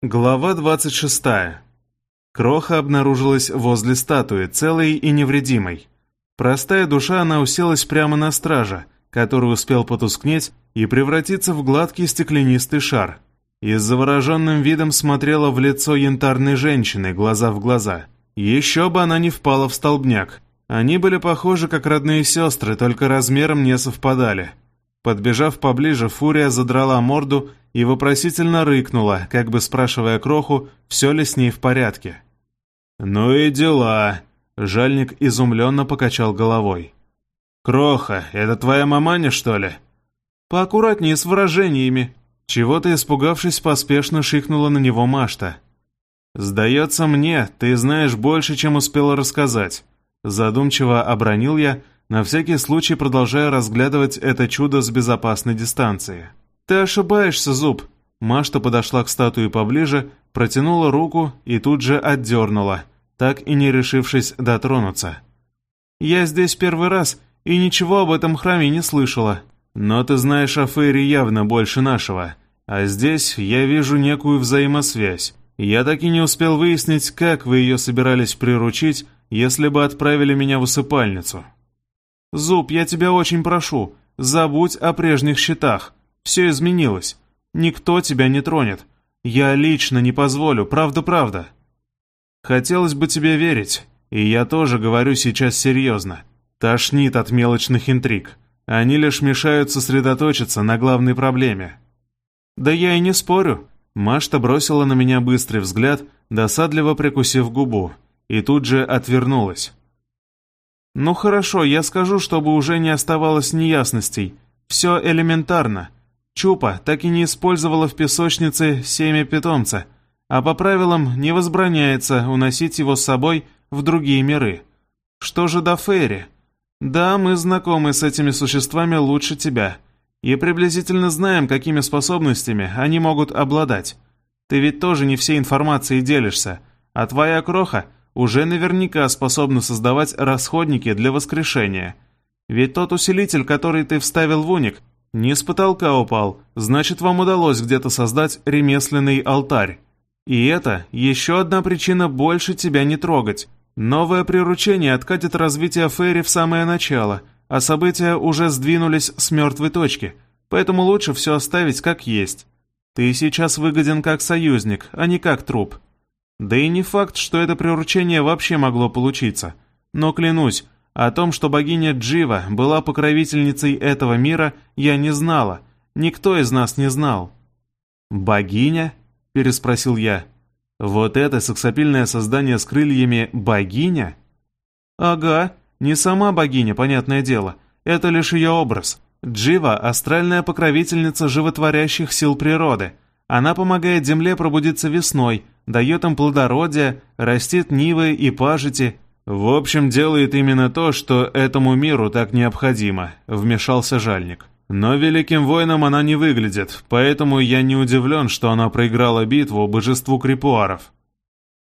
Глава 26. Кроха обнаружилась возле статуи, целой и невредимой. Простая душа она уселась прямо на стража, который успел потускнеть и превратиться в гладкий стеклянистый шар. И с завороженным видом смотрела в лицо янтарной женщины, глаза в глаза. Еще бы она не впала в столбняк. Они были похожи, как родные сестры, только размером не совпадали. Подбежав поближе, Фурия задрала морду и вопросительно рыкнула, как бы спрашивая Кроху, все ли с ней в порядке. «Ну и дела!» — жальник изумленно покачал головой. «Кроха, это твоя маманя, что ли?» «Поаккуратнее с выражениями!» Чего-то испугавшись, поспешно шикнула на него Машта. «Сдается мне, ты знаешь больше, чем успела рассказать». Задумчиво обронил я, на всякий случай продолжая разглядывать это чудо с безопасной дистанции. «Ты ошибаешься, Зуб!» Машта подошла к статуе поближе, протянула руку и тут же отдернула, так и не решившись дотронуться. «Я здесь первый раз и ничего об этом храме не слышала. Но ты знаешь о Фейре явно больше нашего, а здесь я вижу некую взаимосвязь. Я так и не успел выяснить, как вы ее собирались приручить, если бы отправили меня в усыпальницу». «Зуб, я тебя очень прошу, забудь о прежних счетах. Все изменилось. Никто тебя не тронет. Я лично не позволю, правда-правда». «Хотелось бы тебе верить, и я тоже говорю сейчас серьезно. Тошнит от мелочных интриг. Они лишь мешают сосредоточиться на главной проблеме». «Да я и не спорю». Машта бросила на меня быстрый взгляд, досадливо прикусив губу, и тут же отвернулась. «Ну хорошо, я скажу, чтобы уже не оставалось неясностей. Все элементарно. Чупа так и не использовала в песочнице семя питомца, а по правилам не возбраняется уносить его с собой в другие миры. Что же до Фейри? Да, мы знакомы с этими существами лучше тебя, и приблизительно знаем, какими способностями они могут обладать. Ты ведь тоже не всей информацией делишься, а твоя кроха уже наверняка способна создавать расходники для воскрешения. Ведь тот усилитель, который ты вставил в уник, не с потолка упал, значит, вам удалось где-то создать ремесленный алтарь. И это еще одна причина больше тебя не трогать. Новое приручение откатит развитие Фейри в самое начало, а события уже сдвинулись с мертвой точки, поэтому лучше все оставить как есть. Ты сейчас выгоден как союзник, а не как труп. Да и не факт, что это приручение вообще могло получиться. Но клянусь, о том, что богиня Джива была покровительницей этого мира, я не знала. Никто из нас не знал. «Богиня?» – переспросил я. «Вот это сексапильное создание с крыльями – богиня?» «Ага, не сама богиня, понятное дело. Это лишь ее образ. Джива – астральная покровительница животворящих сил природы. Она помогает земле пробудиться весной, дает им плодородие, растит нивы и пажити – «В общем, делает именно то, что этому миру так необходимо», — вмешался Жальник. «Но великим воином она не выглядит, поэтому я не удивлен, что она проиграла битву божеству крипуаров».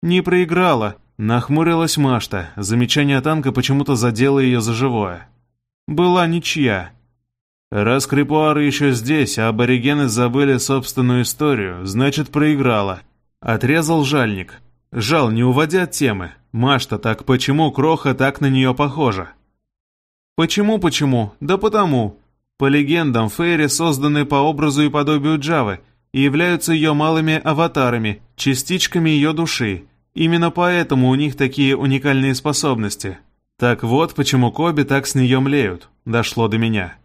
«Не проиграла», — нахмурилась Машта. Замечание танка почему-то задело ее за живое. «Была ничья». «Раз крипуары еще здесь, а аборигены забыли собственную историю, значит, проиграла», — отрезал Жальник. «Жал, не уводя от темы. Машта, так почему Кроха так на нее похожа? Почему-почему? Да потому. По легендам, Фейри созданы по образу и подобию Джавы и являются ее малыми аватарами, частичками ее души. Именно поэтому у них такие уникальные способности. Так вот, почему Коби так с нее млеют. Дошло до меня.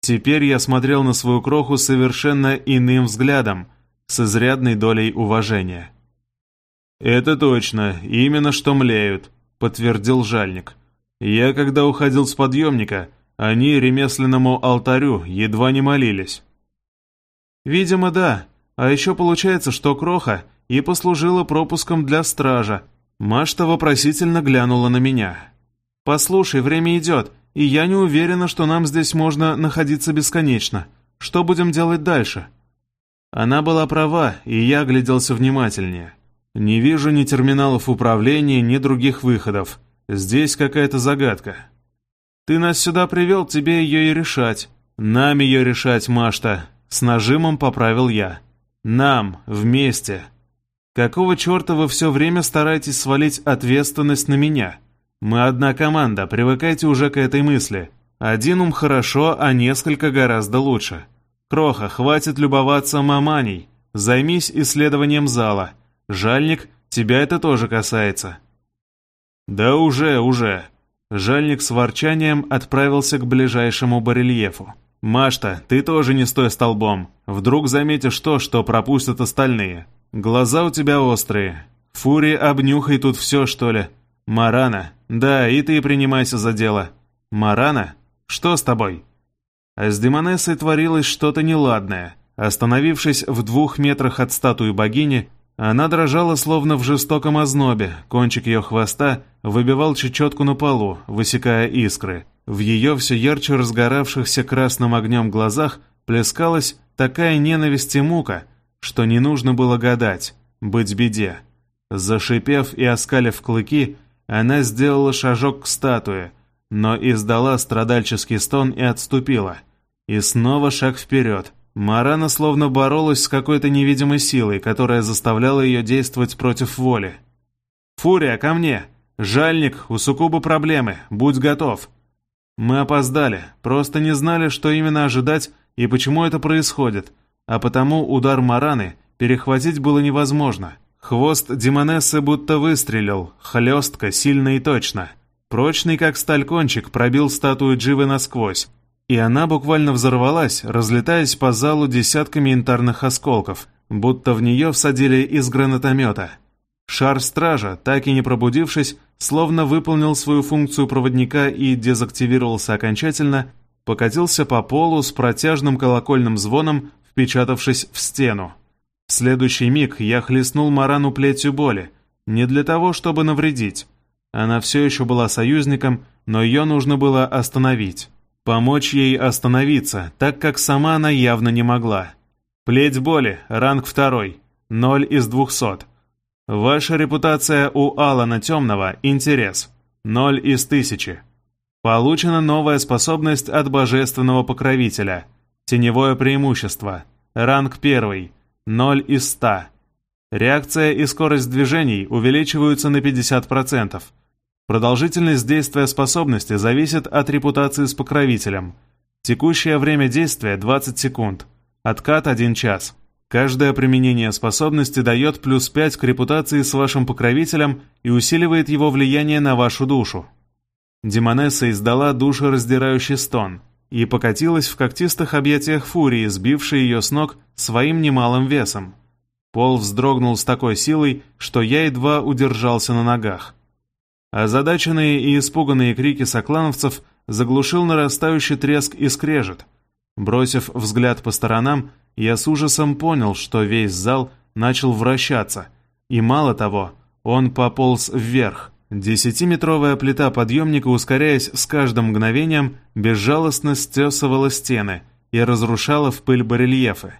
Теперь я смотрел на свою кроху совершенно иным взглядом, с изрядной долей уважения. «Это точно, именно что млеют», — подтвердил жальник. «Я, когда уходил с подъемника, они ремесленному алтарю едва не молились». «Видимо, да. А еще получается, что Кроха и послужила пропуском для стража». Машта вопросительно глянула на меня. «Послушай, время идет, и я не уверена, что нам здесь можно находиться бесконечно. Что будем делать дальше?» Она была права, и я огляделся внимательнее. Не вижу ни терминалов управления, ни других выходов. Здесь какая-то загадка. Ты нас сюда привел, тебе ее и решать. Нам ее решать, Машта. С нажимом поправил я. Нам, вместе. Какого черта вы все время стараетесь свалить ответственность на меня? Мы одна команда, привыкайте уже к этой мысли. Один ум хорошо, а несколько гораздо лучше. Кроха, хватит любоваться маманей. Займись исследованием зала. Жальник, тебя это тоже касается. Да уже, уже. Жальник с ворчанием отправился к ближайшему барельефу. «Машта, ты тоже не стой столбом. Вдруг заметишь то, что пропустят остальные. Глаза у тебя острые. Фури, обнюхай тут все, что ли. Марана, да, и ты принимайся за дело. Марана, что с тобой?» А с Демонессой творилось что-то неладное. Остановившись в двух метрах от статуи богини, она дрожала словно в жестоком ознобе, кончик ее хвоста выбивал чечетку на полу, высекая искры. В ее все ярче разгоравшихся красным огнем глазах плескалась такая ненависть и мука, что не нужно было гадать, быть беде. Зашипев и оскалив клыки, она сделала шажок к статуе, но издала страдальческий стон и отступила. И снова шаг вперед. Марана словно боролась с какой-то невидимой силой, которая заставляла ее действовать против воли. «Фурия, ко мне! Жальник, у Сукубы проблемы, будь готов!» Мы опоздали, просто не знали, что именно ожидать и почему это происходит, а потому удар Мараны перехватить было невозможно. Хвост Демонессы будто выстрелил, хлестко, сильно и точно. Прочный, как сталь кончик, пробил статую Дживы насквозь, и она буквально взорвалась, разлетаясь по залу десятками янтарных осколков, будто в нее всадили из гранатомета. Шар стража, так и не пробудившись, словно выполнил свою функцию проводника и дезактивировался окончательно, покатился по полу с протяжным колокольным звоном, впечатавшись в стену. В следующий миг я хлестнул Марану плетью боли, не для того, чтобы навредить. Она все еще была союзником, но ее нужно было остановить. Помочь ей остановиться, так как сама она явно не могла. Плеть боли, ранг второй, ноль из двухсот. Ваша репутация у Алана Темного – интерес. Ноль из тысячи. Получена новая способность от Божественного Покровителя. Теневое преимущество. Ранг первый. Ноль из ста. Реакция и скорость движений увеличиваются на 50%. Продолжительность действия способности зависит от репутации с покровителем. Текущее время действия 20 секунд. Откат 1 час. Каждое применение способности дает плюс 5 к репутации с вашим покровителем и усиливает его влияние на вашу душу. Демонесса издала душераздирающий стон и покатилась в когтистых объятиях фурии, сбившей ее с ног своим немалым весом. Пол вздрогнул с такой силой, что я едва удержался на ногах. Озадаченные и испуганные крики соклановцев заглушил нарастающий треск и скрежет. Бросив взгляд по сторонам, я с ужасом понял, что весь зал начал вращаться, и мало того, он пополз вверх. Десятиметровая плита подъемника, ускоряясь с каждым мгновением, безжалостно стесывала стены и разрушала в пыль барельефы.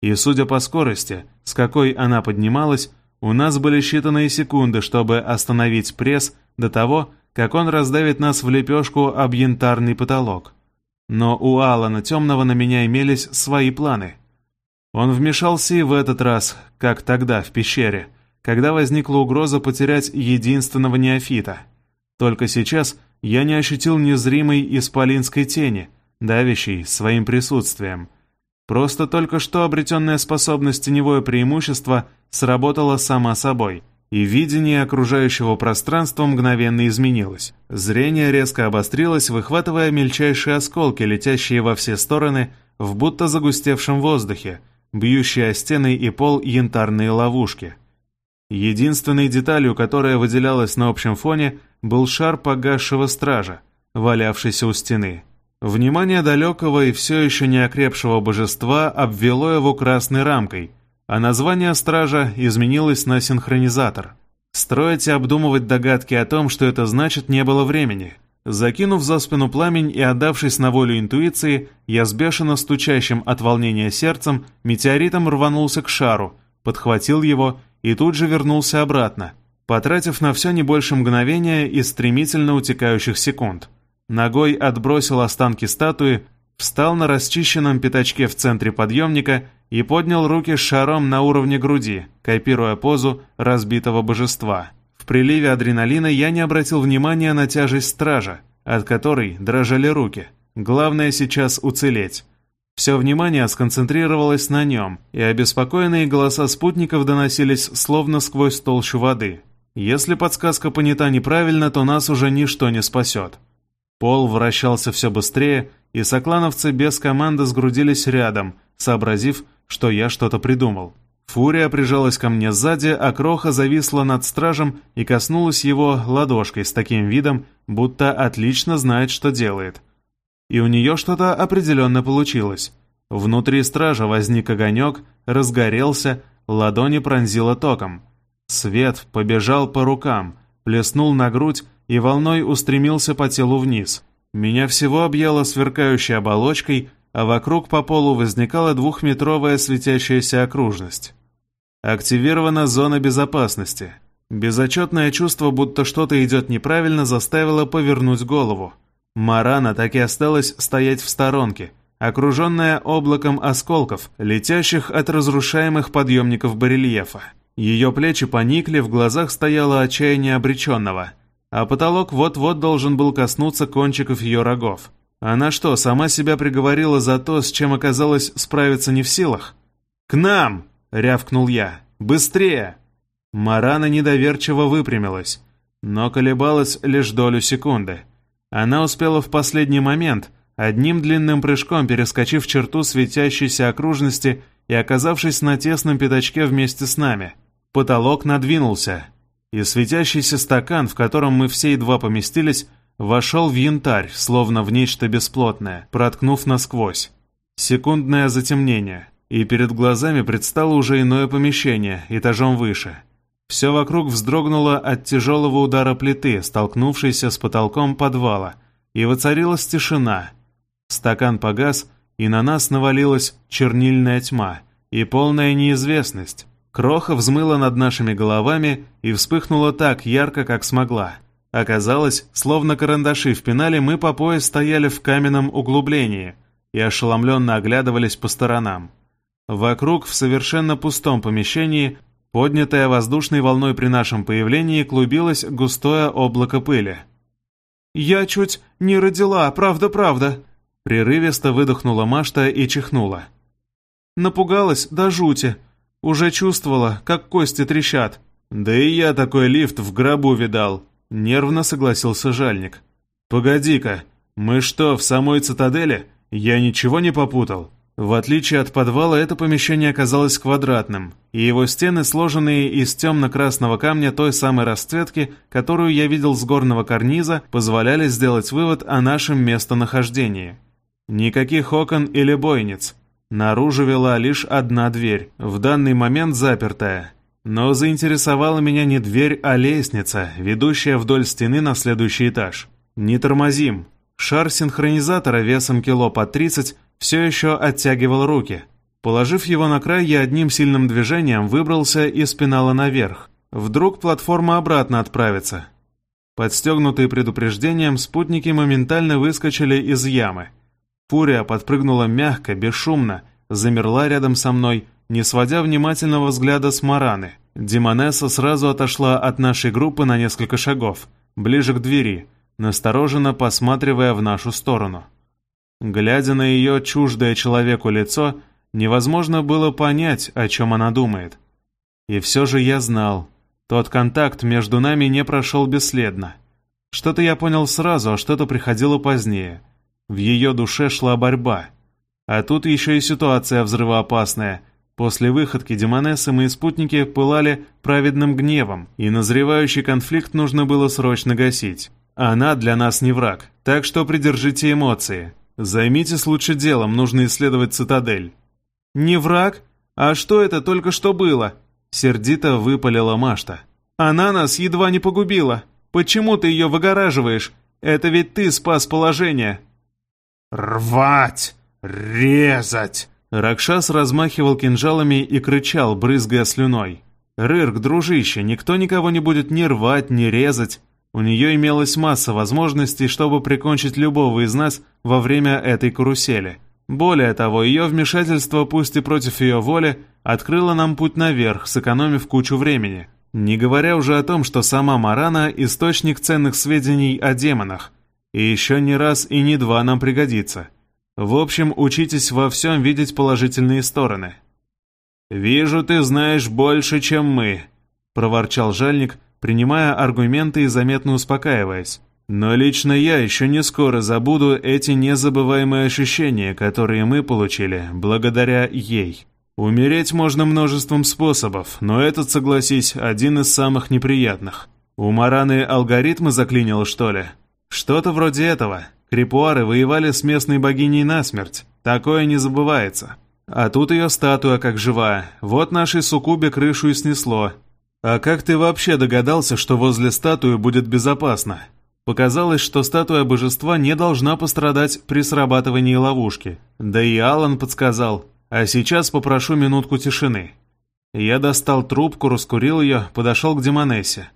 И судя по скорости, с какой она поднималась, у нас были считанные секунды, чтобы остановить пресс до того, как он раздавит нас в лепешку об янтарный потолок. Но у Алана Темного на меня имелись свои планы — он вмешался и в этот раз, как тогда в пещере, когда возникла угроза потерять единственного неофита. Только сейчас я не ощутил незримой исполинской тени, давящей своим присутствием. Просто только что обретенная способность теневое преимущество сработала сама собой, и видение окружающего пространства мгновенно изменилось. Зрение резко обострилось, выхватывая мельчайшие осколки, летящие во все стороны в будто загустевшем воздухе, бьющие о стены и пол янтарные ловушки. Единственной деталью, которая выделялась на общем фоне, был шар погасшего стража, валявшийся у стены. Внимание далекого и все еще не окрепшего божества обвело его красной рамкой, а название стража изменилось на синхронизатор. Строить и обдумывать догадки о том, что это значит, не было времени — Закинув за спину пламень и отдавшись на волю интуиции, я с бешено стучащим от волнения сердцем метеоритом рванулся к шару, подхватил его и тут же вернулся обратно, потратив на все не больше мгновения из стремительно утекающих секунд. Ногой отбросил останки статуи, встал на расчищенном пятачке в центре подъемника и поднял руки шаром на уровне груди, копируя позу разбитого божества. В приливе адреналина я не обратил внимания на тяжесть стража, от которой дрожали руки. Главное сейчас уцелеть. Все внимание сконцентрировалось на нем, и обеспокоенные голоса спутников доносились словно сквозь толщу воды. Если подсказка понята неправильно, то нас уже ничто не спасет. Пол вращался все быстрее, и соклановцы без команды сгрудились рядом, сообразив, что я что-то придумал. Фурия прижалась ко мне сзади, а Кроха зависла над стражем и коснулась его ладошкой с таким видом, будто отлично знает, что делает. И у нее что-то определенно получилось. Внутри стража возник огонек, разгорелся, ладони пронзило током. Свет побежал по рукам, плеснул на грудь и волной устремился по телу вниз. Меня всего объяло сверкающей оболочкой, а вокруг по полу возникала двухметровая светящаяся окружность. Активирована зона безопасности. Безотчетное чувство, будто что-то идет неправильно, заставило повернуть голову. Марана так и осталась стоять в сторонке, окруженная облаком осколков, летящих от разрушаемых подъемников барельефа. Ее плечи поникли, в глазах стояло отчаяние обреченного, а потолок вот-вот должен был коснуться кончиков ее рогов. Она что, сама себя приговорила за то, с чем оказалось справиться не в силах? «К нам!» — рявкнул я. «Быстрее!» Марана недоверчиво выпрямилась, но колебалась лишь долю секунды. Она успела в последний момент, одним длинным прыжком перескочив черту светящейся окружности и оказавшись на тесном пятачке вместе с нами. Потолок надвинулся, и светящийся стакан, в котором мы все едва поместились, Вошел в янтарь, словно в нечто бесплотное, проткнув насквозь. Секундное затемнение, и перед глазами предстало уже иное помещение, этажом выше. Все вокруг вздрогнуло от тяжелого удара плиты, столкнувшейся с потолком подвала, и воцарилась тишина. Стакан погас, и на нас навалилась чернильная тьма и полная неизвестность. Кроха взмыла над нашими головами и вспыхнула так ярко, как смогла. Оказалось, словно карандаши в пенале, мы по пояс стояли в каменном углублении и ошеломленно оглядывались по сторонам. Вокруг, в совершенно пустом помещении, поднятое воздушной волной при нашем появлении, клубилось густое облако пыли. «Я чуть не родила, правда-правда!» Прерывисто выдохнула Машта и чихнула. «Напугалась до жути. Уже чувствовала, как кости трещат. Да и я такой лифт в гробу видал», Нервно согласился Жальник. «Погоди-ка, мы что, в самой цитадели? Я ничего не попутал?» В отличие от подвала, это помещение оказалось квадратным, и его стены, сложенные из темно-красного камня той самой расцветки, которую я видел с горного карниза, позволяли сделать вывод о нашем местонахождении. Никаких окон или бойниц. Наружу вела лишь одна дверь, в данный момент запертая, но заинтересовала меня не дверь, а лестница, ведущая вдоль стены на следующий этаж. Не тормозим. Шар синхронизатора весом кило по 30 все еще оттягивал руки. Положив его на край, я одним сильным движением выбрался из пенала наверх. Вдруг платформа обратно отправится. Подстегнутые предупреждением, спутники моментально выскочили из ямы. Фурия подпрыгнула мягко, бесшумно, замерла рядом со мной, не сводя внимательного взгляда с Мараны. Димонесса сразу отошла от нашей группы на несколько шагов, ближе к двери, настороженно посматривая в нашу сторону. Глядя на ее чуждое человеку лицо, невозможно было понять, о чем она думает. И все же я знал, тот контакт между нами не прошел бесследно. Что-то я понял сразу, а что-то приходило позднее. В ее душе шла борьба. А тут еще и ситуация взрывоопасная — После выходки Демонессы мои спутники пылали праведным гневом, и назревающий конфликт нужно было срочно гасить. Она для нас не враг, так что придержите эмоции. Займитесь лучше делом, нужно исследовать цитадель». «Не враг? А что это только что было?» Сердито выпалила Машта. «Она нас едва не погубила. Почему ты ее выгораживаешь? Это ведь ты спас положение». «Рвать! Резать!» Ракшас размахивал кинжалами и кричал, брызгая слюной. «Рырк, дружище, никто никого не будет ни рвать, ни резать. У нее имелась масса возможностей, чтобы прикончить любого из нас во время этой карусели. Более того, ее вмешательство, пусть и против ее воли, открыло нам путь наверх, сэкономив кучу времени. Не говоря уже о том, что сама Марана – источник ценных сведений о демонах. И еще не раз и не два нам пригодится. В общем, учитесь во всем видеть положительные стороны. «Вижу, ты знаешь больше, чем мы», – проворчал жальник, принимая аргументы и заметно успокаиваясь. «Но лично я еще не скоро забуду эти незабываемые ощущения, которые мы получили благодаря ей». Умереть можно множеством способов, но этот, согласись, один из самых неприятных. У Мараны алгоритмы заклинило, что ли? Что-то вроде этого. Крипуары воевали с местной богиней насмерть. Такое не забывается. А тут ее статуя как живая. Вот нашей суккубе крышу и снесло. А как ты вообще догадался, что возле статуи будет безопасно? Показалось, что статуя божества не должна пострадать при срабатывании ловушки. Да и Алан подсказал, а сейчас попрошу минутку тишины. Я достал трубку, раскурил ее, подошел к Демонессе.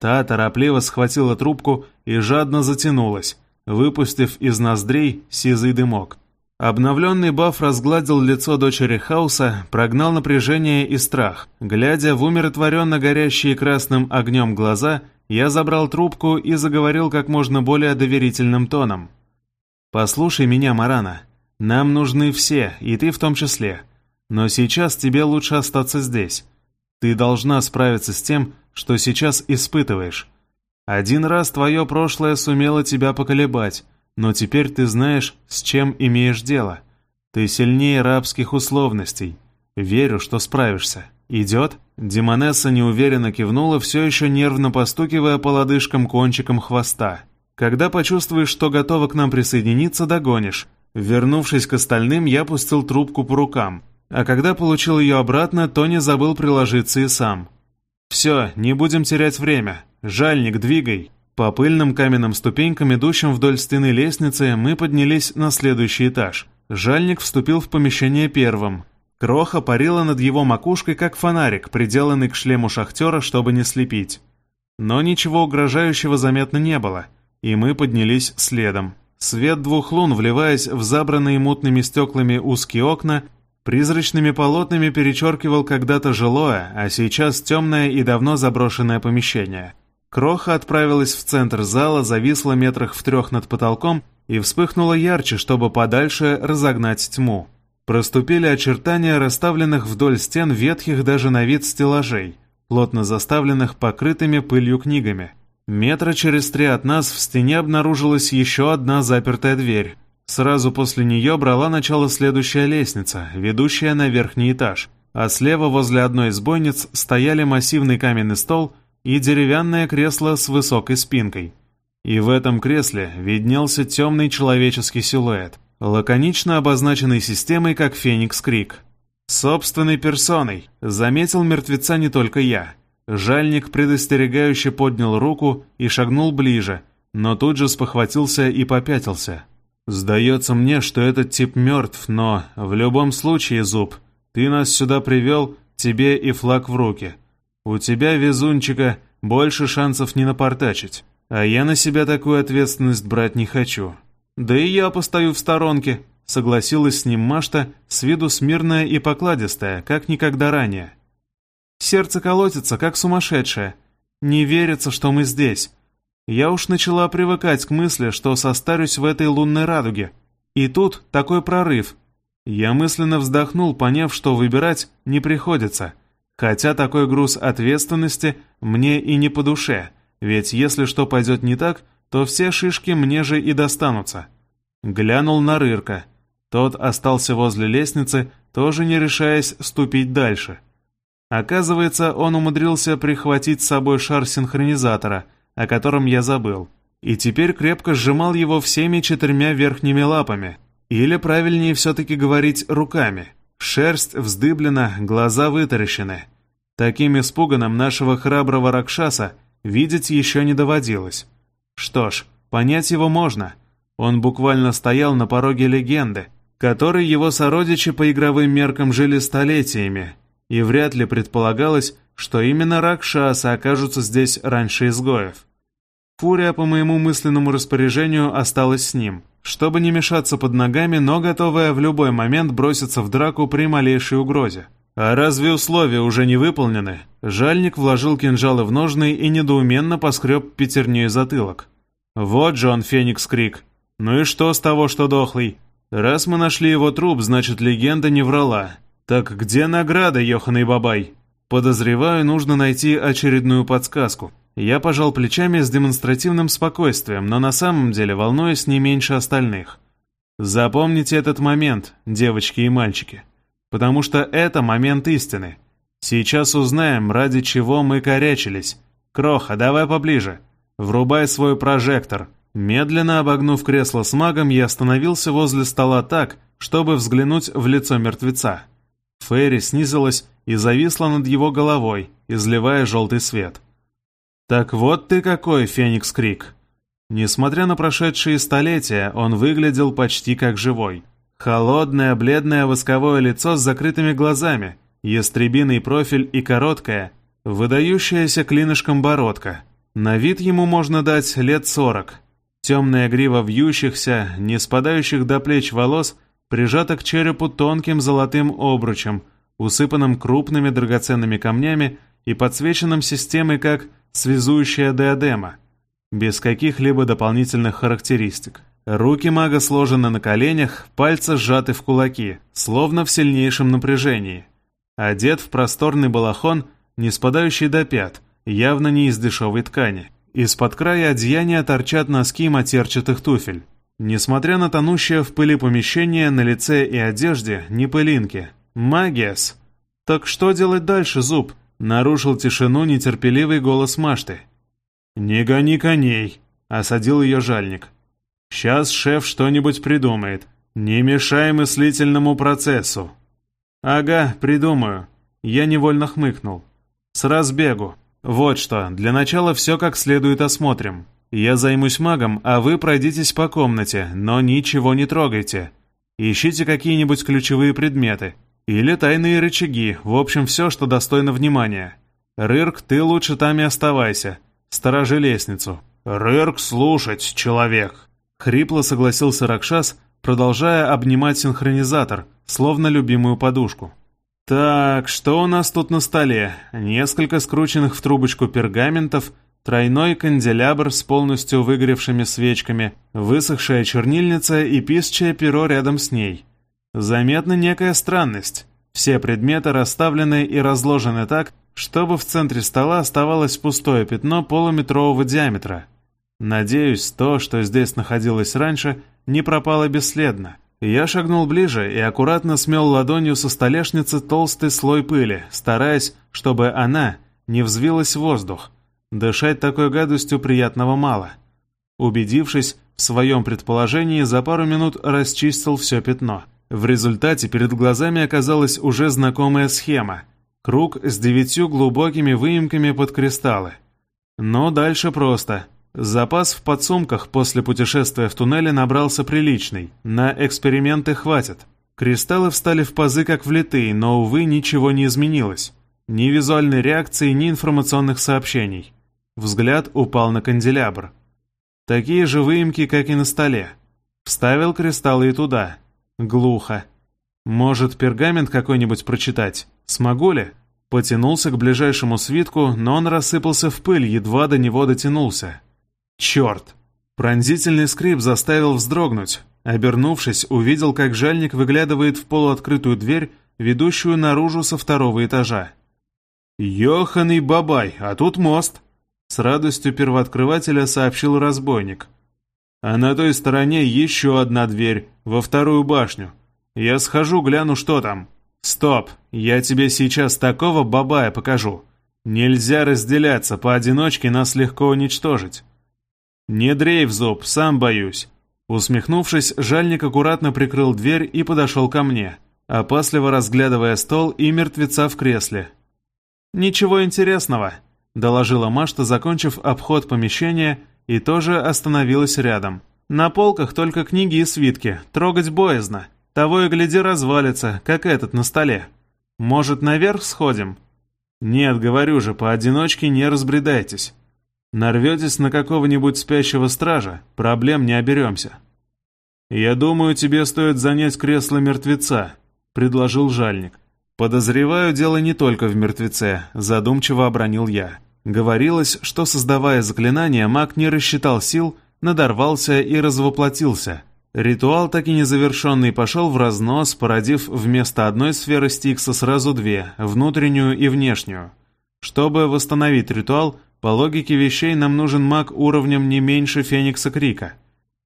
Та торопливо схватила трубку и жадно затянулась, выпустив из ноздрей сизый дымок. Обновленный баф разгладил лицо дочери Хауса, прогнал напряжение и страх. Глядя в умиротворенно горящие красным огнем глаза, я забрал трубку и заговорил как можно более доверительным тоном. «Послушай меня, Марана. Нам нужны все, и ты в том числе. Но сейчас тебе лучше остаться здесь. Ты должна справиться с тем, что сейчас испытываешь. Один раз твое прошлое сумело тебя поколебать, но теперь ты знаешь, с чем имеешь дело. Ты сильнее рабских условностей. Верю, что справишься. Идет?» Демонесса неуверенно кивнула, все еще нервно постукивая по лодыжкам кончиком хвоста. «Когда почувствуешь, что готова к нам присоединиться, догонишь. Вернувшись к остальным, я пустил трубку по рукам, а когда получил ее обратно, то не забыл приложиться и сам. «Все, не будем терять время. Жальник, двигай!» По пыльным каменным ступенькам, идущим вдоль стены лестницы, мы поднялись на следующий этаж. Жальник вступил в помещение первым. Кроха парила над его макушкой, как фонарик, приделанный к шлему шахтера, чтобы не слепить. Но ничего угрожающего заметно не было, и мы поднялись следом. Свет двух лун, вливаясь в забранные мутными стеклами узкие окна, призрачными полотнами перечеркивал когда-то жилое, а сейчас темное и давно заброшенное помещение. Кроха отправилась в центр зала, зависла метрах в трех над потолком и вспыхнула ярче, чтобы подальше разогнать тьму. Проступили очертания расставленных вдоль стен ветхих даже на вид стеллажей, плотно заставленных покрытыми пылью книгами. Метра через три от нас в стене обнаружилась еще одна запертая дверь. Сразу после нее брала начало следующая лестница, ведущая на верхний этаж, а слева возле одной из бойниц стояли массивный каменный стол и деревянное кресло с высокой спинкой. И в этом кресле виднелся темный человеческий силуэт, лаконично обозначенный системой как Феникс Крик. Собственной персоной заметил мертвеца не только я — Жальник предостерегающе поднял руку и шагнул ближе, но тут же спохватился и попятился. «Сдается мне, что этот тип мертв, но в любом случае, Зуб, ты нас сюда привел, тебе и флаг в руки. У тебя, везунчика, больше шансов не напортачить, а я на себя такую ответственность брать не хочу. Да и я постою в сторонке», — согласилась с ним Машта, с виду смирная и покладистая, как никогда ранее. Сердце колотится, как сумасшедшее. Не верится, что мы здесь. Я уж начала привыкать к мысли, что состарюсь в этой лунной радуге. И тут такой прорыв. Я мысленно вздохнул, поняв, что выбирать не приходится. Хотя такой груз ответственности мне и не по душе, ведь если что пойдет не так, то все шишки мне же и достанутся. Глянул на Рырка. Тот остался возле лестницы, тоже не решаясь ступить дальше. Оказывается, он умудрился прихватить с собой шар синхронизатора, о котором я забыл, и теперь крепко сжимал его всеми четырьмя верхними лапами, или правильнее все-таки говорить руками. Шерсть вздыблена, глаза вытаращены. Таким испуганным нашего храброго Ракшаса видеть еще не доводилось. Что ж, понять его можно. Он буквально стоял на пороге легенды, которой его сородичи по игровым меркам жили столетиями, и вряд ли предполагалось, что именно Ракшасы окажутся здесь раньше изгоев. Фурия по моему мысленному распоряжению осталась с ним. Чтобы не мешаться под ногами, но готовая в любой момент броситься в драку при малейшей угрозе. А разве условия уже не выполнены? Жальник вложил кинжалы в ножны и недоуменно поскреб пятерней затылок. Вот же он, Феникс Крик. Ну и что с того, что дохлый? Раз мы нашли его труп, значит легенда не врала. Так где награда, Йоханый Бабай? Подозреваю, нужно найти очередную подсказку. Я пожал плечами с демонстративным спокойствием, но на самом деле волнуюсь не меньше остальных. Запомните этот момент, девочки и мальчики. Потому что это момент истины. Сейчас узнаем, ради чего мы корячились. Кроха, давай поближе. Врубай свой прожектор. Медленно обогнув кресло с магом, я остановился возле стола так, чтобы взглянуть в лицо мертвеца. Фейри снизилась и зависла над его головой, изливая желтый свет. «Так вот ты какой, Феникс Крик!» Несмотря на прошедшие столетия, он выглядел почти как живой. Холодное, бледное восковое лицо с закрытыми глазами, ястребиный профиль и короткая, выдающаяся клинышком бородка. На вид ему можно дать лет сорок. Темная грива вьющихся, не спадающих до плеч волос – прижата к черепу тонким золотым обручем, усыпанным крупными драгоценными камнями и подсвеченным системой как связующая диадема, без каких-либо дополнительных характеристик. Руки мага сложены на коленях, пальцы сжаты в кулаки, словно в сильнейшем напряжении. Одет в просторный балахон, не спадающий до пят, явно не из дешевой ткани. Из-под края одеяния торчат носки матерчатых туфель. Несмотря на тонущее в пыли помещение, на лице и одежде не пылинки. Магиас. Так что делать дальше, Зуб? Нарушил тишину нетерпеливый голос Машты. «Не гони коней», — осадил ее жальник. «Сейчас шеф что-нибудь придумает. Не мешай мыслительному процессу». «Ага, придумаю». Я невольно хмыкнул. «С разбегу. Вот что, для начала все как следует осмотрим. Я займусь магом, а вы пройдитесь по комнате, но ничего не трогайте. Ищите какие-нибудь ключевые предметы. Или тайные рычаги, в общем, все, что достойно внимания. Рырк, ты лучше там и оставайся. Сторожи лестницу». «Рырк слушать, человек!» Хрипло согласился Ракшас, продолжая обнимать синхронизатор, словно любимую подушку. «Так, что у нас тут на столе? Несколько скрученных в трубочку пергаментов — Тройной канделябр с полностью выгоревшими свечками, высохшая чернильница и писчее перо рядом с ней. Заметна некая странность. Все предметы расставлены и разложены так, чтобы в центре стола оставалось пустое пятно полуметрового диаметра. Надеюсь, то, что здесь находилось раньше, не пропало бесследно. Я шагнул ближе и аккуратно смел ладонью со столешницы толстый слой пыли, стараясь, чтобы она не взвилась в воздух, Дышать такой гадостью приятного мало. Убедившись в своем предположении, за пару минут расчистил все пятно. В результате перед глазами оказалась уже знакомая схема. Круг с девятью глубокими выемками под кристаллы. Но дальше просто. Запас в подсумках после путешествия в туннеле набрался приличный. На эксперименты хватит. Кристаллы встали в пазы как влитые, но, увы, ничего не изменилось. Ни визуальной реакции, ни информационных сообщений. Взгляд упал на канделябр. Такие же выемки, как и на столе. Вставил кристаллы и туда. Глухо. Может, пергамент какой-нибудь прочитать? Смогу ли? Потянулся к ближайшему свитку, но он рассыпался в пыль, едва до него дотянулся. Черт! Пронзительный скрип заставил вздрогнуть. Обернувшись, увидел, как жальник выглядывает в полуоткрытую дверь, ведущую наружу со второго этажа. «Йоханый бабай, а тут мост!» С радостью первооткрывателя сообщил разбойник. А на той стороне еще одна дверь, во вторую башню. Я схожу, гляну, что там. Стоп, я тебе сейчас такого бабая покажу. Нельзя разделяться, поодиночке нас легко уничтожить. Не дрейф, зуб, сам боюсь. Усмехнувшись, жальник аккуратно прикрыл дверь и подошел ко мне, опасливо разглядывая стол и мертвеца в кресле. «Ничего интересного», доложила Машта, закончив обход помещения, и тоже остановилась рядом. «На полках только книги и свитки, трогать боязно. Того и гляди развалится, как этот на столе. Может, наверх сходим?» «Нет, говорю же, поодиночке не разбредайтесь. Нарветесь на какого-нибудь спящего стража, проблем не оберемся». «Я думаю, тебе стоит занять кресло мертвеца», — предложил жальник. «Подозреваю, дело не только в мертвеце», — задумчиво обронил я. Говорилось, что, создавая заклинание, маг не рассчитал сил, надорвался и развоплотился. Ритуал, так и незавершенный, пошел в разнос, породив вместо одной сферы Стикса сразу две, внутреннюю и внешнюю. Чтобы восстановить ритуал, по логике вещей нам нужен маг уровнем не меньше Феникса Крика.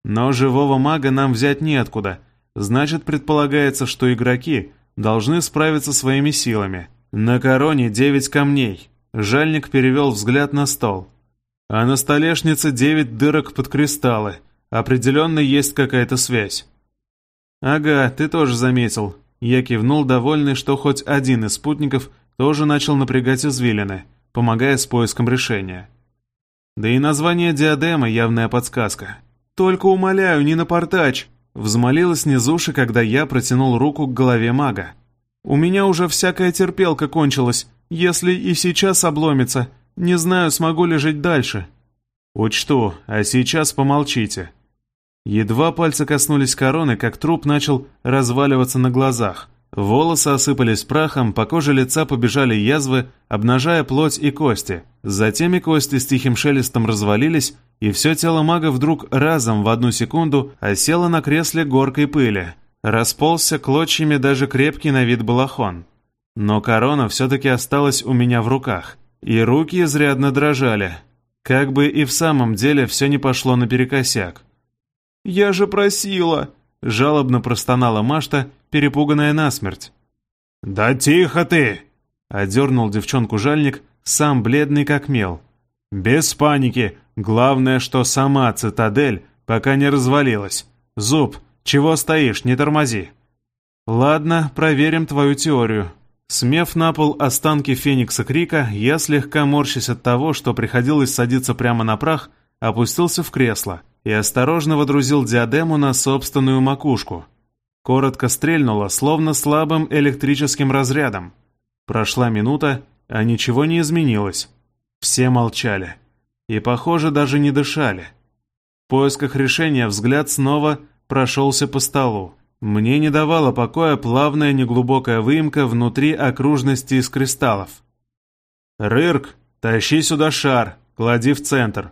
Но живого мага нам взять неоткуда, значит предполагается, что игроки должны справиться своими силами. На короне девять камней. Жальник перевел взгляд на стол. А на столешнице девять дырок под кристаллы. Определенно есть какая-то связь. «Ага, ты тоже заметил». Я кивнул, довольный, что хоть один из спутников тоже начал напрягать извилины помогая с поиском решения. Да и название диадемы явная подсказка. «Только умоляю, не напортач!» Взмолилась низуши, когда я протянул руку к голове мага. «У меня уже всякая терпелка кончилась. Если и сейчас обломится, не знаю, смогу ли жить дальше». «Учту, а сейчас помолчите». Едва пальцы коснулись короны, как труп начал разваливаться на глазах. Волосы осыпались прахом, по коже лица побежали язвы, обнажая плоть и кости. Затем и кости с тихим шелестом развалились, и все тело мага вдруг разом в одну секунду осело на кресле горкой пыли. Расползся клочьями даже крепкий на вид балахон. Но корона все-таки осталась у меня в руках, и руки изрядно дрожали. Как бы и в самом деле все не пошло наперекосяк. «Я же просила!» — жалобно простонала Машта, перепуганная насмерть. «Да тихо ты!» — одернул девчонку жальник, сам бледный как мел. «Без паники. Главное, что сама цитадель пока не развалилась. Зуб, чего стоишь, не тормози». «Ладно, проверим твою теорию». Смев на пол останки Феникса Крика, я, слегка морщась от того, что приходилось садиться прямо на прах, опустился в кресло и осторожно водрузил диадему на собственную макушку. Коротко стрельнуло, словно слабым электрическим разрядом. Прошла минута, а ничего не изменилось. Все молчали. И, похоже, даже не дышали. В поисках решения взгляд снова прошелся по столу. Мне не давала покоя плавная неглубокая выемка внутри окружности из кристаллов. «Рырк, тащи сюда шар, клади в центр».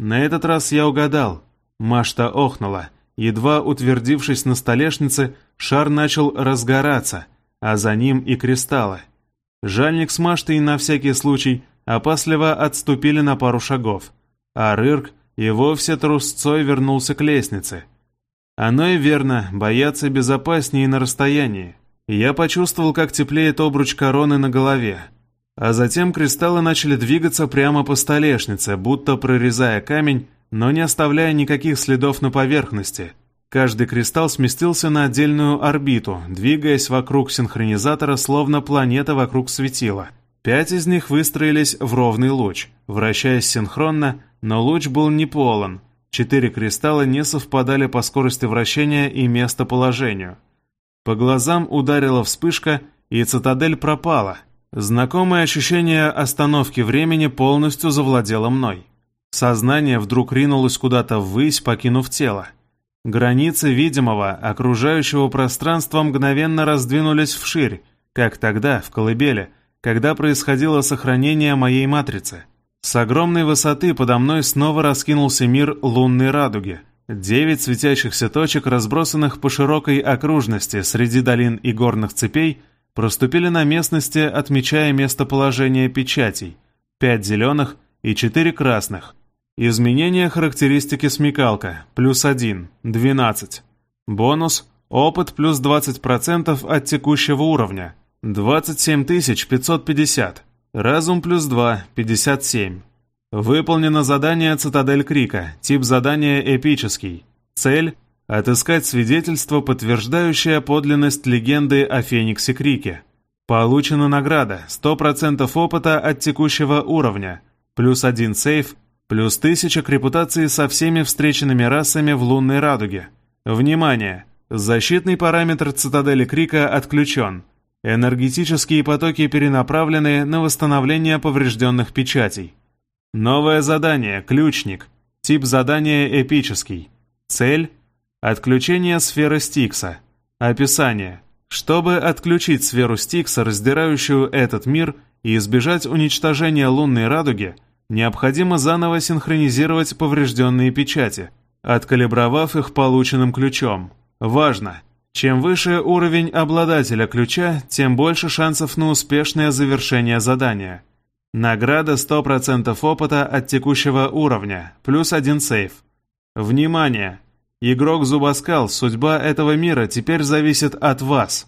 На этот раз я угадал. Машта охнула. Едва утвердившись на столешнице, шар начал разгораться, а за ним и кристаллы. Жальник с Маштой на всякий случай опасливо отступили на пару шагов, а Рырк и вовсе трусцой вернулся к лестнице. Оно и верно, бояться безопаснее на расстоянии. Я почувствовал, как теплеет обруч короны на голове. А затем кристаллы начали двигаться прямо по столешнице, будто прорезая камень но не оставляя никаких следов на поверхности. Каждый кристалл сместился на отдельную орбиту, двигаясь вокруг синхронизатора, словно планета вокруг светила. Пять из них выстроились в ровный луч, вращаясь синхронно, но луч был не полон. Четыре кристалла не совпадали по скорости вращения и местоположению. По глазам ударила вспышка, и цитадель пропала. Знакомое ощущение остановки времени полностью завладело мной. Сознание вдруг ринулось куда-то ввысь, покинув тело. Границы видимого, окружающего пространства мгновенно раздвинулись вширь, как тогда, в колыбели, когда происходило сохранение моей матрицы. С огромной высоты подо мной снова раскинулся мир лунной радуги. Девять светящихся точек, разбросанных по широкой окружности среди долин и горных цепей, проступили на местности, отмечая местоположение печатей. Пять зеленых и четыре красных, Изменение характеристики смекалка, плюс 1, 12. Бонус, опыт плюс 20% от текущего уровня, 27 550. Разум плюс 2, 57. Выполнено задание «Цитадель Крика», тип задания «Эпический». Цель – отыскать свидетельство, подтверждающее подлинность легенды о Фениксе Крике. Получена награда, 100% опыта от текущего уровня, плюс 1 сейф – Плюс тысяча к репутации со всеми встреченными расами в лунной радуге. Внимание! Защитный параметр цитадели Крика отключен. Энергетические потоки перенаправлены на восстановление поврежденных печатей. Новое задание «Ключник». Тип задания «Эпический». Цель – Отключение сферы Стикса. Описание. Чтобы отключить сферу Стикса, раздирающую этот мир, и избежать уничтожения лунной радуги, необходимо заново синхронизировать поврежденные печати, откалибровав их полученным ключом. Важно! Чем выше уровень обладателя ключа, тем больше шансов на успешное завершение задания. Награда 100% опыта от текущего уровня, плюс один сейф. Внимание! Игрок Зубаскал, судьба этого мира теперь зависит от вас.